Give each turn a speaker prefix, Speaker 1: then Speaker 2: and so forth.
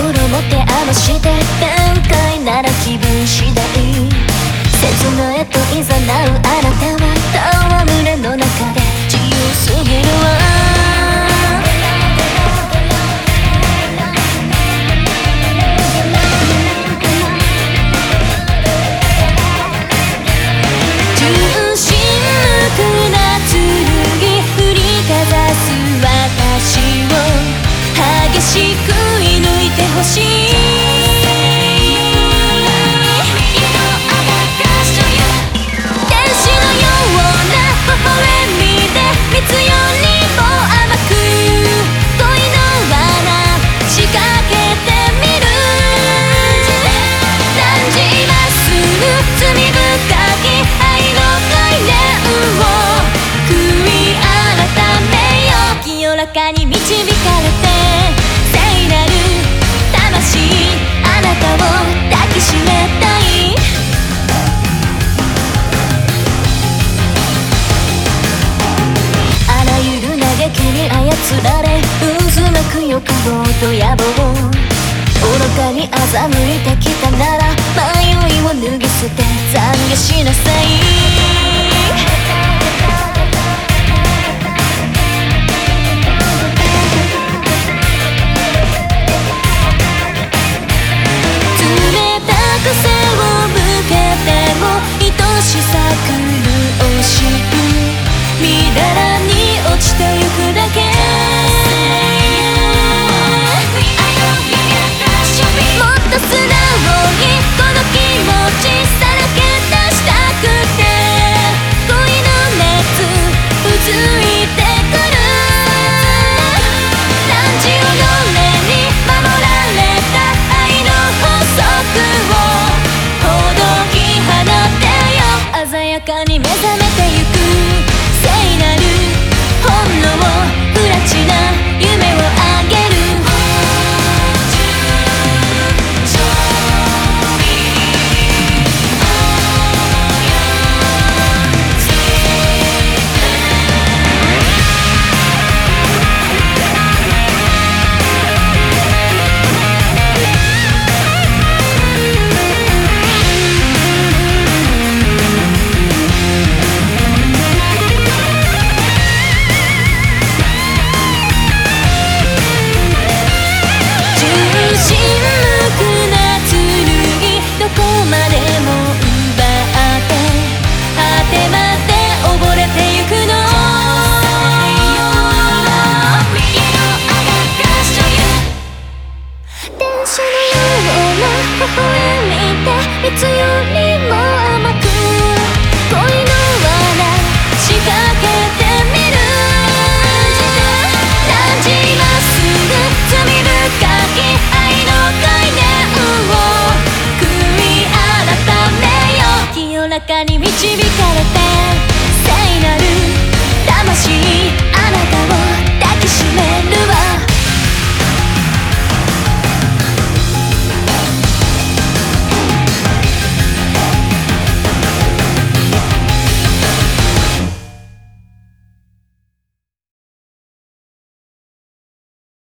Speaker 1: 心も手合わして弁解なら気分次第に導かれて聖なる魂あなたを抱きしめたい。あらゆる嘆きに操られ渦巻く欲望と野望。愚かに欺いてきたなら迷いを脱ぎ捨て懺悔しなさい。つよりも甘く恋の罠仕掛けてみる？感じます罪深き愛の概念を悔い改めよ清らかに導かれて聖なる魂